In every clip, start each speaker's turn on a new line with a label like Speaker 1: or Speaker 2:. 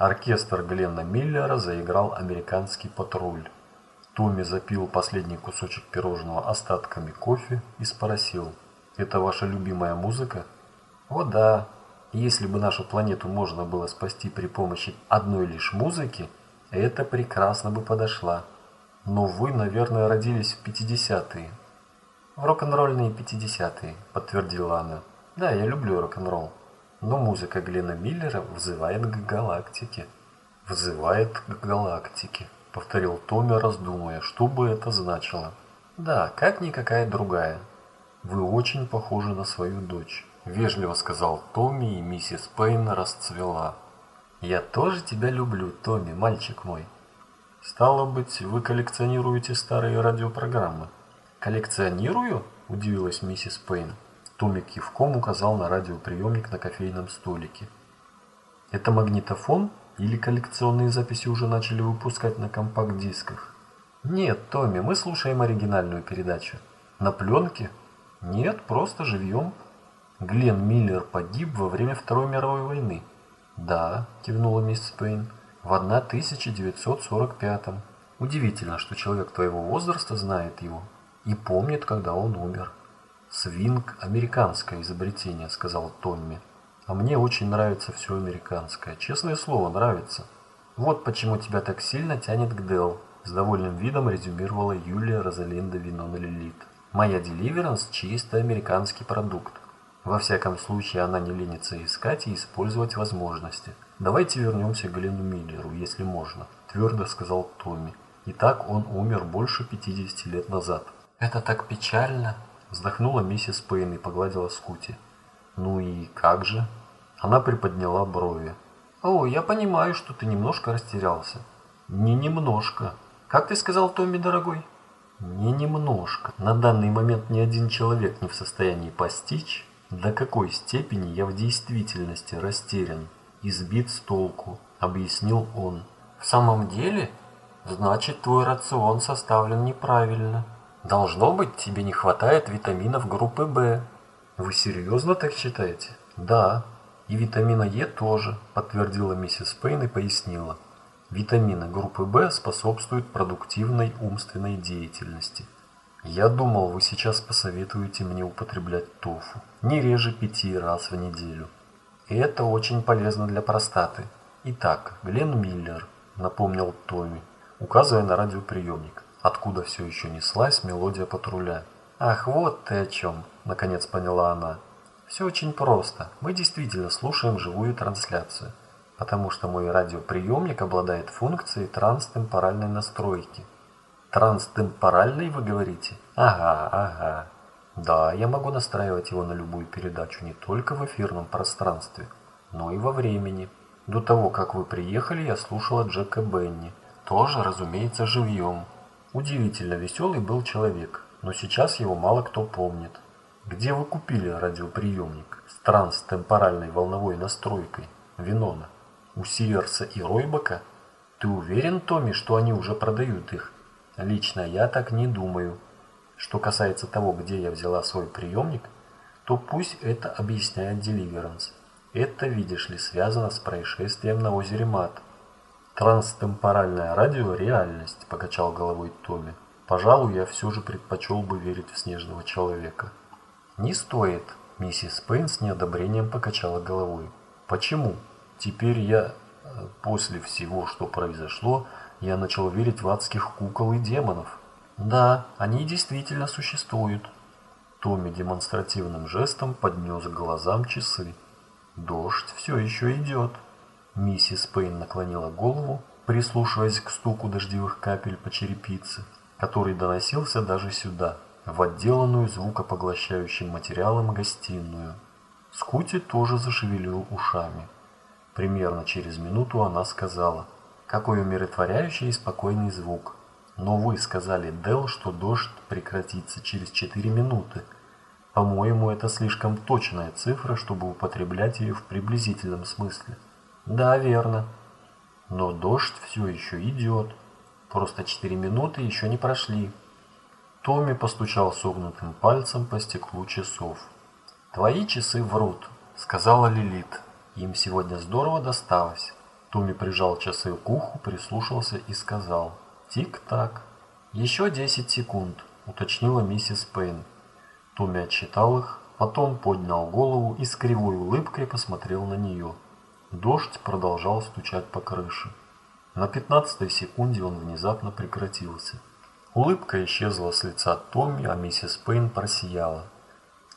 Speaker 1: Оркестр Гленна Миллера заиграл «Американский патруль». Томми запил последний кусочек пирожного остатками кофе и спросил, «Это ваша любимая музыка?» «О да, если бы нашу планету можно было спасти при помощи одной лишь музыки, это прекрасно бы подошла. Но вы, наверное, родились в 50-е». «В рок-н-ролльные 50-е», подтвердила она. «Да, я люблю рок-н-ролл». Но музыка Глена Миллера взывает к галактике. Взывает к галактике, повторил Томми, раздумывая, что бы это значило. Да, как никакая другая. Вы очень похожи на свою дочь, вежливо сказал Томми, и миссис Пейн расцвела. Я тоже тебя люблю, Томми, мальчик мой. Стало быть, вы коллекционируете старые радиопрограммы? Коллекционирую? Удивилась миссис Пейн. Томик кивком указал на радиоприемник на кофейном столике. «Это магнитофон или коллекционные записи уже начали выпускать на компакт-дисках?» «Нет, Томми, мы слушаем оригинальную передачу». «На пленке?» «Нет, просто живьем». «Глен Миллер погиб во время Второй мировой войны». «Да», – кивнула мисс Пейн, – «в 1945-м. Удивительно, что человек твоего возраста знает его и помнит, когда он умер». «Свинг – американское изобретение», – сказал Томми. «А мне очень нравится все американское. Честное слово, нравится. Вот почему тебя так сильно тянет к Дел», – с довольным видом резюмировала Юлия Розалинда Винона Лилит. «Моя Деливеранс – чисто американский продукт. Во всяком случае, она не ленится искать и использовать возможности. Давайте вернемся к Глену Миллеру, если можно», – твердо сказал Томми. «Итак, он умер больше 50 лет назад». «Это так печально», Вздохнула миссис Пейн и погладила Скути. «Ну и как же?» Она приподняла брови. «О, я понимаю, что ты немножко растерялся». «Не немножко. Как ты сказал, Томми, дорогой?» «Не немножко. На данный момент ни один человек не в состоянии постичь, до какой степени я в действительности растерян, избит с толку», — объяснил он. «В самом деле? Значит, твой рацион составлен неправильно». Должно быть, тебе не хватает витаминов группы В. Вы серьезно так считаете? Да. И витамина Е тоже, подтвердила миссис Пейн и пояснила. Витамины группы В способствуют продуктивной умственной деятельности. Я думал, вы сейчас посоветуете мне употреблять тофу не реже пяти раз в неделю. И это очень полезно для простаты. Итак, Глен Миллер, напомнил Томми, указывая на радиоприемник откуда все еще неслась мелодия патруля. «Ах, вот ты о чем!» – наконец поняла она. «Все очень просто. Мы действительно слушаем живую трансляцию, потому что мой радиоприемник обладает функцией транстемпоральной настройки». «Транстемпоральной, вы говорите?» «Ага, ага. Да, я могу настраивать его на любую передачу не только в эфирном пространстве, но и во времени. До того, как вы приехали, я слушала Джека Бенни. Тоже, разумеется, живьем. Удивительно веселый был человек, но сейчас его мало кто помнит. Где вы купили радиоприемник с транстемпоральной волновой настройкой? Винона. У Сиверса и Ройбака? Ты уверен, Томми, что они уже продают их? Лично я так не думаю. Что касается того, где я взяла свой приемник, то пусть это объясняет Деливеранс. Это, видишь ли, связано с происшествием на озере Мат. Транстемпоральное радио – реальность, покачал головой Томми. Пожалуй, я все же предпочел бы верить в снежного человека. Не стоит, миссис Пейн с неодобрением покачала головой. Почему? Теперь я, э, после всего, что произошло, я начал верить в адских кукол и демонов. Да, они действительно существуют. Томми демонстративным жестом поднес к глазам часы. Дождь все еще идет. Миссис Пейн наклонила голову, прислушиваясь к стуку дождевых капель по черепице, который доносился даже сюда, в отделанную звукопоглощающим материалом гостиную. Скути тоже зашевелил ушами. Примерно через минуту она сказала, «Какой умиротворяющий и спокойный звук. Но вы сказали, Дел, что дождь прекратится через четыре минуты. По-моему, это слишком точная цифра, чтобы употреблять ее в приблизительном смысле». Да, верно. Но дождь все еще идет. Просто четыре минуты еще не прошли. Томми постучал согнутым пальцем по стеклу часов. «Твои часы врут», — сказала Лилит. «Им сегодня здорово досталось. Томми прижал часы к уху, прислушался и сказал «Тик-так». «Еще десять секунд», – уточнила миссис Пейн. Томми отчитал их, потом поднял голову и с кривой улыбкой посмотрел на нее. Дождь продолжал стучать по крыше. На пятнадцатой секунде он внезапно прекратился. Улыбка исчезла с лица Томми, а миссис Пейн просияла.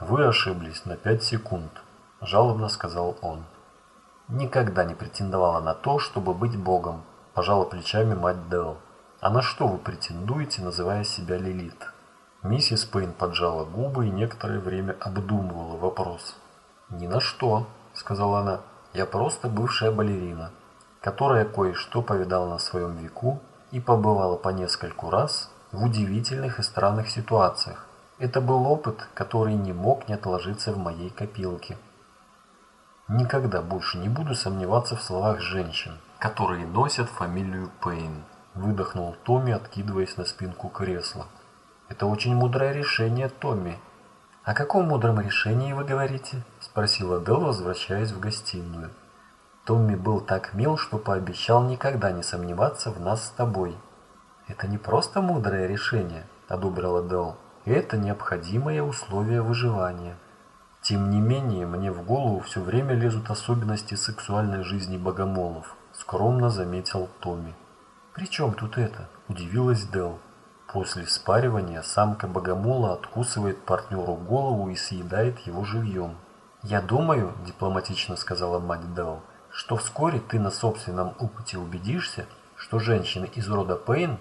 Speaker 1: «Вы ошиблись на пять секунд», – жалобно сказал он. «Никогда не претендовала на то, чтобы быть богом», – пожала плечами мать Делл. «А на что вы претендуете, называя себя Лилит?» Миссис Пейн поджала губы и некоторое время обдумывала вопрос. «Ни на что», – сказала она. «Я просто бывшая балерина, которая кое-что повидала на своем веку и побывала по нескольку раз в удивительных и странных ситуациях. Это был опыт, который не мог не отложиться в моей копилке. Никогда больше не буду сомневаться в словах женщин, которые носят фамилию Пейн, выдохнул Томми, откидываясь на спинку кресла. Это очень мудрое решение, Томми. О каком мудром решении вы говорите? спросила Дел, возвращаясь в гостиную. Томми был так мил, что пообещал никогда не сомневаться в нас с тобой. Это не просто мудрое решение, одобрила Дел. Это необходимое условие выживания. Тем не менее, мне в голову все время лезут особенности сексуальной жизни богомолов, скромно заметил Томми. «При чем тут это?» – удивилась Дел. После спаривания самка богомола откусывает партнеру голову и съедает его живьем. «Я думаю», – дипломатично сказала мать Дел, что вскоре ты на собственном опыте убедишься, что женщины из рода Пейн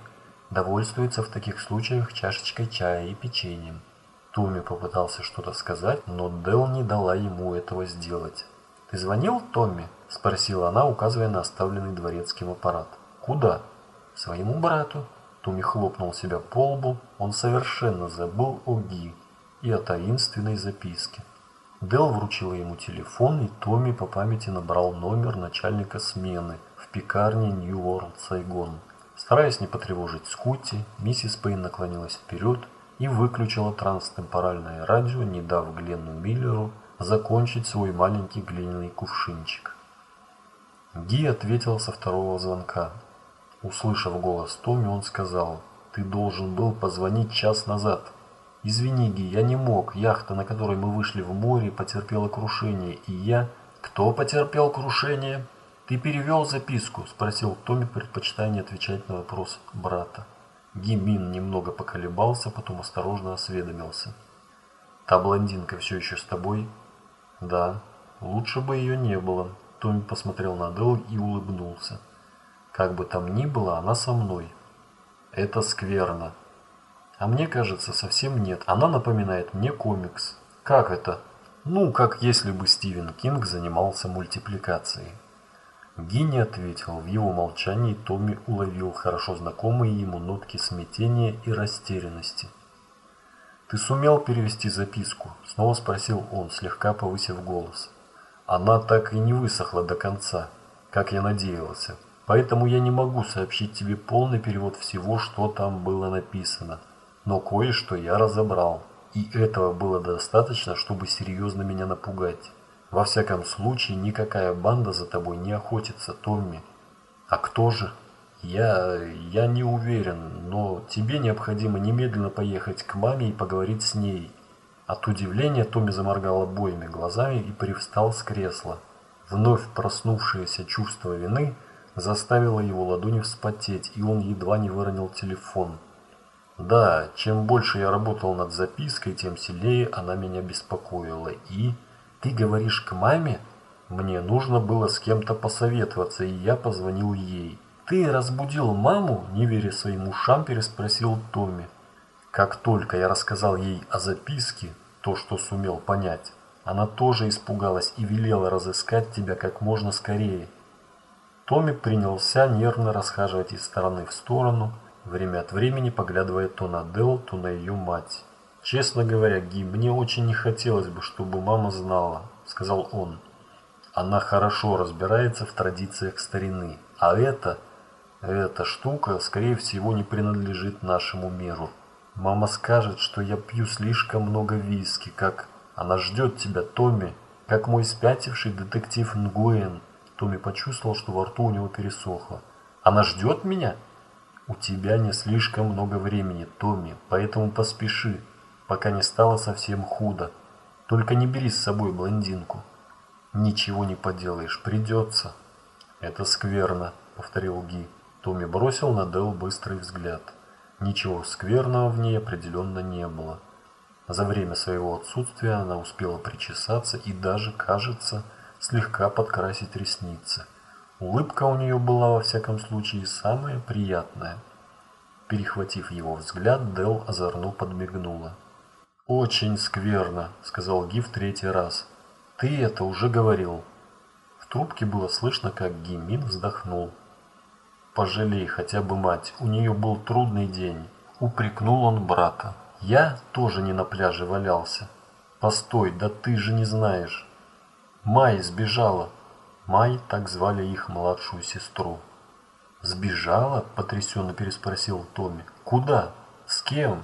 Speaker 1: довольствуются в таких случаях чашечкой чая и печеньем. Томми попытался что-то сказать, но Дел не дала ему этого сделать. «Ты звонил, Томми?» – спросила она, указывая на оставленный дворецким аппарат. «Куда?» «Своему брату». Томми хлопнул себя по лбу, он совершенно забыл о Ги и о таинственной записке. Дел вручила ему телефон, и Томми по памяти набрал номер начальника смены в пекарне New World Сайгон. Стараясь не потревожить Скутти, миссис Пейн наклонилась вперед и выключила транстемпоральное радио, не дав Гленну Миллеру закончить свой маленький глиняный кувшинчик. Ги ответил со второго звонка. Услышав голос Томми, он сказал, «Ты должен был позвонить час назад». «Извини, Ги, я не мог. Яхта, на которой мы вышли в море, потерпела крушение, и я...» «Кто потерпел крушение?» «Ты перевел записку?» – спросил Томми, предпочитая отвечать на вопрос брата. Гимин немного поколебался, потом осторожно осведомился. «Та блондинка все еще с тобой?» «Да. Лучше бы ее не было». Томми посмотрел на Дэл и улыбнулся. «Как бы там ни было, она со мной». «Это скверно», а мне кажется, совсем нет. Она напоминает мне комикс. Как это? Ну, как если бы Стивен Кинг занимался мультипликацией. Гинни ответил. В его молчании Томми уловил хорошо знакомые ему нотки смятения и растерянности. «Ты сумел перевести записку?» – снова спросил он, слегка повысив голос. «Она так и не высохла до конца, как я надеялся. Поэтому я не могу сообщить тебе полный перевод всего, что там было написано но кое-что я разобрал, и этого было достаточно, чтобы серьезно меня напугать. Во всяком случае, никакая банда за тобой не охотится, Томми. А кто же? Я... я не уверен, но тебе необходимо немедленно поехать к маме и поговорить с ней. От удивления Томми заморгал обоими глазами и привстал с кресла. Вновь проснувшееся чувство вины заставило его ладони вспотеть, и он едва не выронил телефон. Да, чем больше я работал над запиской, тем сильнее она меня беспокоила. И ты говоришь к маме? Мне нужно было с кем-то посоветоваться, и я позвонил ей. Ты разбудил маму? Не веря своим ушам, переспросил Томми. Как только я рассказал ей о записке, то, что сумел понять, она тоже испугалась и велела разыскать тебя как можно скорее. Томми принялся нервно расхаживать из стороны в сторону, время от времени поглядывая то на Дел, то на ее мать. «Честно говоря, Ги, мне очень не хотелось бы, чтобы мама знала», — сказал он. «Она хорошо разбирается в традициях старины, а это, эта штука, скорее всего, не принадлежит нашему миру. Мама скажет, что я пью слишком много виски, как... Она ждет тебя, Томми, как мой спятивший детектив Нгуэн. Томми почувствовал, что во рту у него пересохло. «Она ждет меня?» «У тебя не слишком много времени, Томми, поэтому поспеши, пока не стало совсем худо. Только не бери с собой блондинку». «Ничего не поделаешь, придется». «Это скверно», — повторил Ги. Томми бросил на Дел быстрый взгляд. Ничего скверного в ней определенно не было. За время своего отсутствия она успела причесаться и даже, кажется, слегка подкрасить ресницы. Улыбка у нее была, во всяком случае, самая приятная. Перехватив его взгляд, Дел озорно подмигнула. «Очень скверно», — сказал Ги в третий раз. «Ты это уже говорил». В трубке было слышно, как Ги Мин вздохнул. «Пожалей хотя бы мать, у нее был трудный день», — упрекнул он брата. «Я тоже не на пляже валялся». «Постой, да ты же не знаешь». Май сбежала. Май, так звали их младшую сестру. «Сбежала?» – потрясенно переспросил Томми. «Куда? С кем?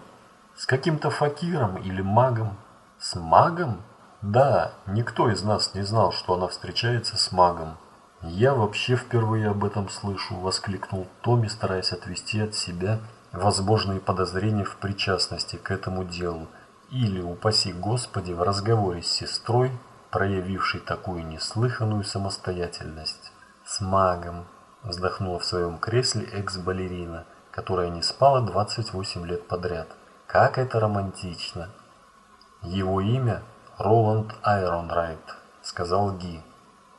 Speaker 1: С каким-то факиром или магом?» «С магом?» «Да, никто из нас не знал, что она встречается с магом». «Я вообще впервые об этом слышу», – воскликнул Томми, стараясь отвести от себя возможные подозрения в причастности к этому делу или, упаси Господи, в разговоре с сестрой проявивший такую неслыханную самостоятельность. С магом, вздохнула в своем кресле экс-балерина, которая не спала 28 лет подряд. Как это романтично. Его имя Роланд Айронрайт, сказал Ги.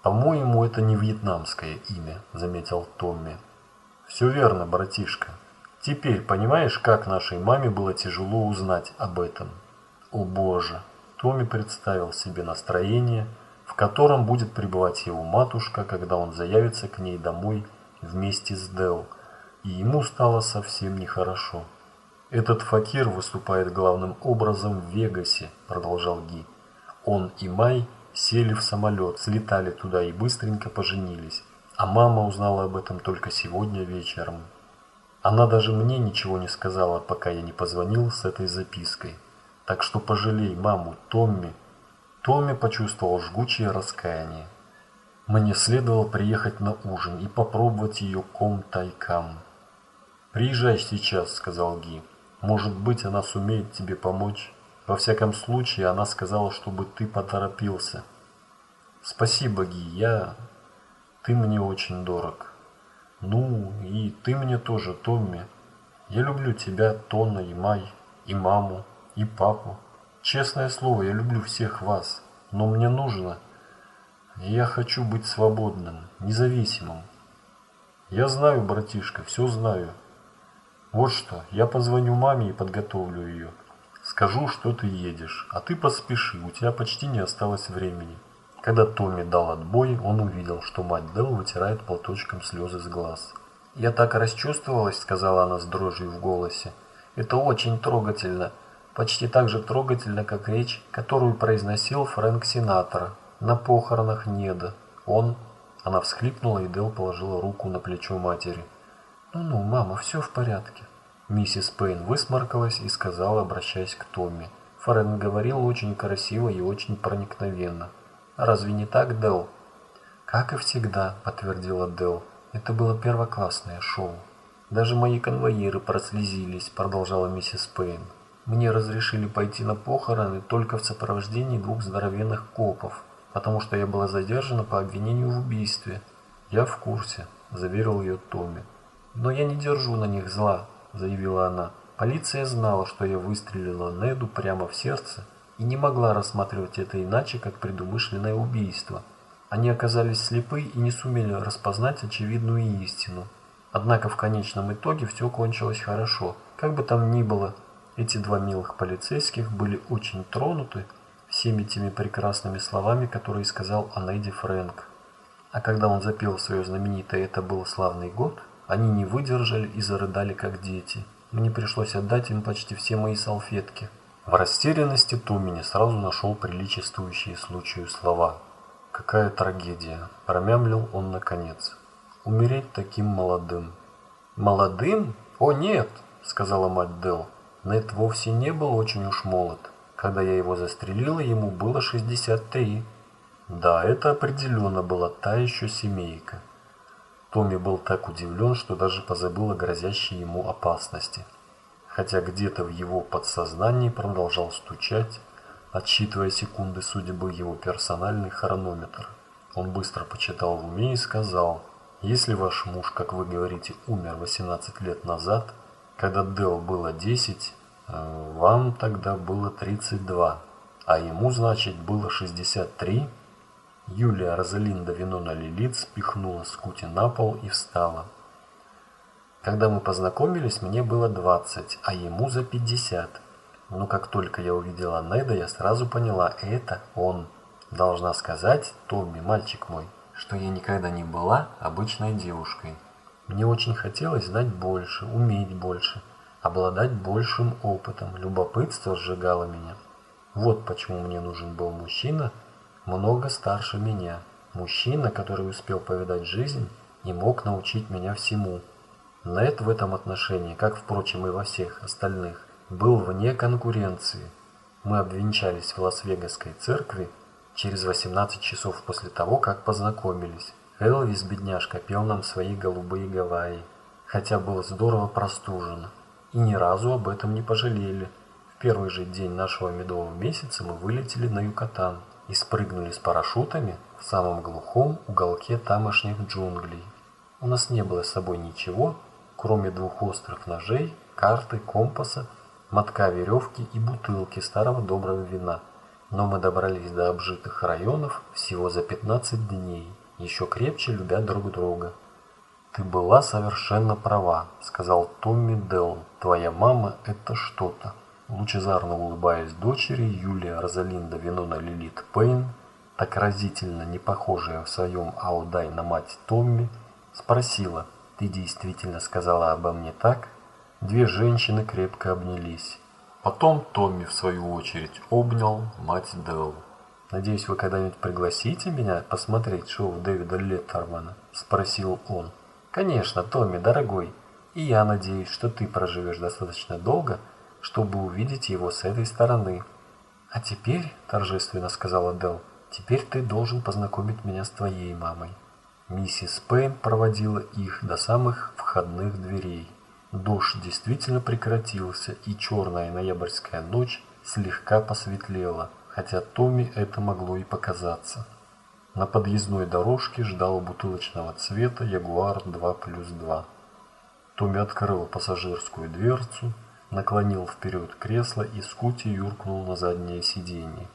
Speaker 1: По-моему, это не вьетнамское имя, заметил Томми. Все верно, братишка. Теперь понимаешь, как нашей маме было тяжело узнать об этом? О боже, Томми представил себе настроение, в котором будет пребывать его матушка, когда он заявится к ней домой вместе с Дел, и ему стало совсем нехорошо. «Этот факир выступает главным образом в Вегасе», – продолжал Ги. «Он и Май сели в самолет, слетали туда и быстренько поженились, а мама узнала об этом только сегодня вечером. Она даже мне ничего не сказала, пока я не позвонил с этой запиской. Так что пожалей маму, Томми. Томми почувствовал жгучее раскаяние. Мне следовало приехать на ужин и попробовать ее ком-тайкам. «Приезжай сейчас», — сказал Ги. «Может быть, она сумеет тебе помочь. Во всяком случае, она сказала, чтобы ты поторопился». «Спасибо, Ги, я... Ты мне очень дорог». «Ну, и ты мне тоже, Томми. Я люблю тебя, Тонна и Май, и маму и папу. Честное слово, я люблю всех вас, но мне нужно... Я хочу быть свободным, независимым. Я знаю, братишка, все знаю. Вот что, я позвоню маме и подготовлю ее. Скажу, что ты едешь, а ты поспеши, у тебя почти не осталось времени. Когда Томми дал отбой, он увидел, что мать Дел вытирает платочком слезы с глаз. «Я так расчувствовалась», — сказала она с дрожью в голосе. «Это очень трогательно почти так же трогательно, как речь, которую произносил Фрэнк Синатора на похоронах Неда. Он... Она всхлипнула, и Дел положила руку на плечо матери. «Ну-ну, мама, все в порядке». Миссис Пейн высморкалась и сказала, обращаясь к Томми. Фрэнк говорил очень красиво и очень проникновенно. «Разве не так, Дел?» «Как и всегда», — подтвердила Дел. «Это было первоклассное шоу». «Даже мои конвоиры прослезились», — продолжала миссис Пейн. Мне разрешили пойти на похороны только в сопровождении двух здоровенных копов, потому что я была задержана по обвинению в убийстве. Я в курсе, заверил ее Томми. Но я не держу на них зла, заявила она. Полиция знала, что я выстрелила Неду прямо в сердце и не могла рассматривать это иначе, как предумышленное убийство. Они оказались слепы и не сумели распознать очевидную истину. Однако в конечном итоге все кончилось хорошо. Как бы там ни было, эти два милых полицейских были очень тронуты всеми теми прекрасными словами, которые сказал о Неди Фрэнк. А когда он запел свое знаменитое «Это был славный год», они не выдержали и зарыдали, как дети. Мне пришлось отдать им почти все мои салфетки. В растерянности Томми не сразу нашел приличествующие случаю слова. «Какая трагедия!» – промямлил он наконец. «Умереть таким молодым». «Молодым? О нет!» – сказала мать Делл. Нед вовсе не был очень уж молод. Когда я его застрелила, ему было 63. Да, это определенно была та еще семейка. Томми был так удивлен, что даже позабыл о грозящей ему опасности. Хотя где-то в его подсознании продолжал стучать, отсчитывая секунды судьбы его персональный хронометр. Он быстро почитал в уме и сказал, «Если ваш муж, как вы говорите, умер 18 лет назад, когда Дел было 10, э, вам тогда было 32, а ему, значит, было 63?» Юлия Розалинда Винона Лилит спихнула Скути на пол и встала. Когда мы познакомились, мне было 20, а ему за 50. Но как только я увидела Неда, я сразу поняла, это он. Должна сказать, Томми, мальчик мой, что я никогда не была обычной девушкой. Мне очень хотелось знать больше, уметь больше, обладать большим опытом. Любопытство сжигало меня. Вот почему мне нужен был мужчина, много старше меня. Мужчина, который успел повидать жизнь и мог научить меня всему. Нед в этом отношении, как, впрочем, и во всех остальных, был вне конкуренции. Мы обвенчались в Лас-Вегасской церкви через 18 часов после того, как познакомились. Элвис, бедняжка, пел нам свои голубые Гавайи, хотя был здорово простужен. И ни разу об этом не пожалели. В первый же день нашего медового месяца мы вылетели на Юкатан и спрыгнули с парашютами в самом глухом уголке тамошних джунглей. У нас не было с собой ничего, кроме двух острых ножей, карты, компаса, мотка веревки и бутылки старого доброго вина – но мы добрались до обжитых районов всего за 15 дней, еще крепче любя друг друга. «Ты была совершенно права», — сказал Томми Делл. «Твоя мама — это что-то». Лучезарно улыбаясь дочери, Юлия Розалинда Винона Лилит Пейн, так разительно не похожая в своем аудай на мать Томми, спросила, «Ты действительно сказала обо мне так?» Две женщины крепко обнялись. Потом Томми, в свою очередь, обнял мать Делл. «Надеюсь, вы когда-нибудь пригласите меня посмотреть шоу Дэвида Леттермана?» – спросил он. «Конечно, Томми, дорогой. И я надеюсь, что ты проживешь достаточно долго, чтобы увидеть его с этой стороны». «А теперь», – торжественно сказала Делл, – «теперь ты должен познакомить меня с твоей мамой». Миссис Пейн проводила их до самых входных дверей. Дождь действительно прекратился, и черная ноябрьская ночь слегка посветлела, хотя Томми это могло и показаться. На подъездной дорожке ждал бутылочного цвета Ягуар 2 плюс 2. Томми открыл пассажирскую дверцу, наклонил вперед кресло и скути юркнул на заднее сиденье.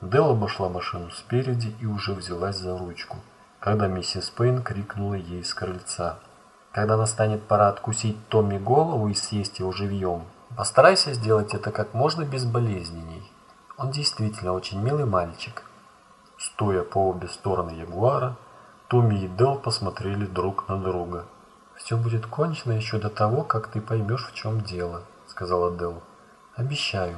Speaker 1: Дел обошла машину спереди и уже взялась за ручку, когда миссис Пейн крикнула ей с крыльца – когда настанет пора откусить Томми голову и съесть его живьем, постарайся сделать это как можно безболезненней. Он действительно очень милый мальчик. Стоя по обе стороны Ягуара, Томми и Дел посмотрели друг на друга. «Все будет кончено еще до того, как ты поймешь, в чем дело», — сказала Дел. «Обещаю».